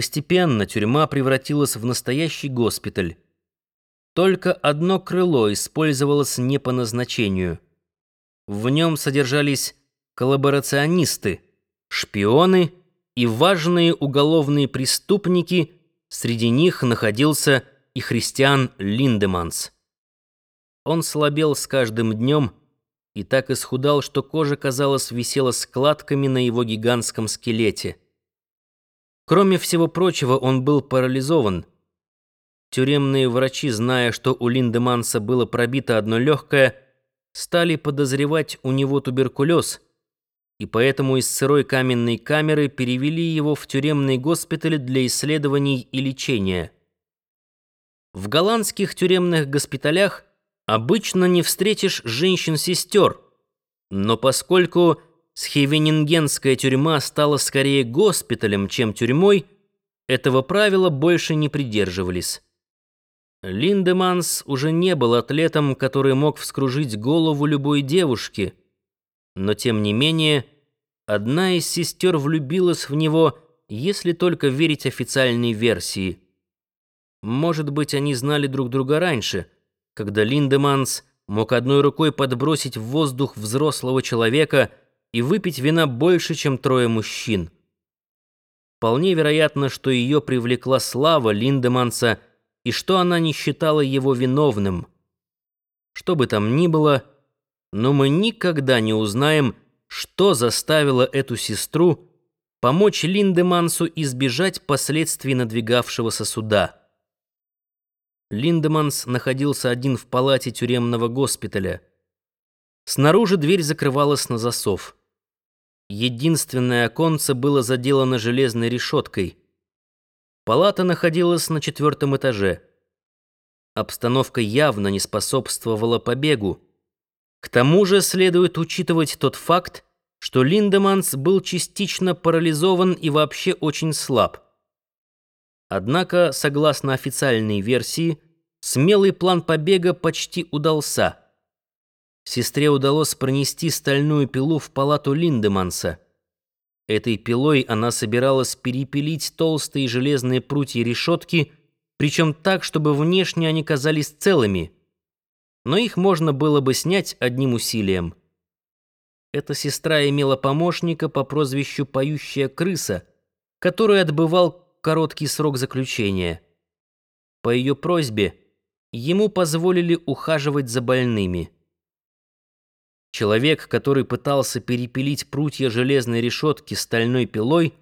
постепенно тюрьма превратилась в настоящий госпиталь. Только одно крыло использовалось не по назначению. В нем содержались коллаборационисты, шпионы и важные уголовные преступники, среди них находился и христиан Линдеманс. Он слабел с каждым днем и так исхудал, что кожа, казалось, висела складками на его гигантском скелете. Кроме всего прочего, он был парализован. Тюремные врачи, зная, что у Линдеманса было пробито одно легкое, стали подозревать у него туберкулез, и поэтому из сырой каменной камеры перевели его в тюремный госпиталь для исследований и лечения. В голландских тюремных госпиталях обычно не встретишь женщин-сестер, но поскольку Схевенингенская тюрьма стала скорее госпиталем, чем тюрьмой, этого правила больше не придерживались. Линдеманс уже не был атлетом, который мог вскружить голову любой девушки, но тем не менее одна из сестер влюбилась в него, если только верить официальной версии. Может быть, они знали друг друга раньше, когда Линдеманс мог одной рукой подбросить в воздух взрослого человека — и выпить вина больше, чем трое мужчин. Вполне вероятно, что ее привлекла слава Линдеманса и что она не считала его виновным. Что бы там ни было, но мы никогда не узнаем, что заставило эту сестру помочь Линдемансу избежать последствий надвигавшегося суда. Линдеманс находился один в палате тюремного госпиталя. Снаружи дверь закрывалась на засов. Единственное оконце было заделано железной решеткой. Палата находилась на четвертом этаже. Обстановка явно не способствовала побегу. К тому же следует учитывать тот факт, что Линдеманс был частично парализован и вообще очень слаб. Однако, согласно официальной версии, смелый план побега почти удался – Сестре удалось пронести стальную пилу в палату Линдеманса. Этой пилой она собиралась перепилить толстые железные прутья решетки, причем так, чтобы внешне они казались целыми. Но их можно было бы снять одним усилием. Эта сестра имела помощника по прозвищу «Поющая крыса», который отбывал короткий срок заключения. По ее просьбе ему позволили ухаживать за больными. Человек, который пытался перепилить прутья железной решетки стальной пилой,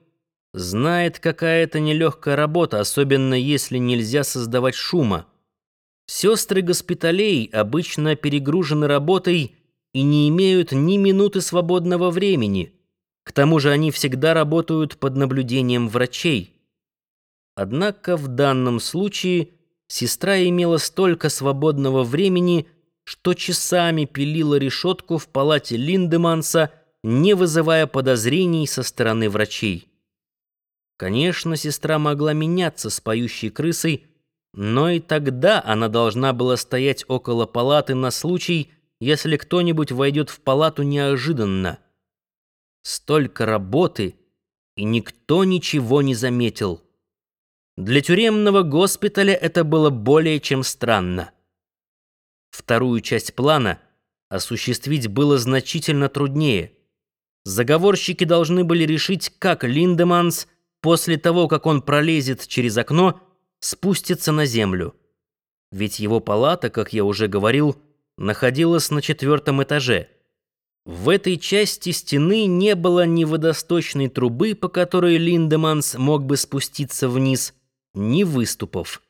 знает, какая это нелегкая работа, особенно если нельзя создавать шума. Сестры госпиталей обычно перегружены работой и не имеют ни минуты свободного времени. К тому же они всегда работают под наблюдением врачей. Однако в данном случае сестра имела столько свободного времени, что часами пилила решетку в палате Линдеманса, не вызывая подозрений со стороны врачей. Конечно, сестра могла меняться с поющей крысой, но и тогда она должна была стоять около палаты на случай, если кто-нибудь войдет в палату неожиданно. Столько работы, и никто ничего не заметил. Для тюремного госпиталя это было более чем странно. Вторую часть плана осуществить было значительно труднее. Заговорщики должны были решить, как Линдеманс после того, как он пролезет через окно, спустится на землю. Ведь его палата, как я уже говорил, находилась на четвертом этаже. В этой части стены не было ни водосточной трубы, по которой Линдеманс мог бы спуститься вниз, ни выступов.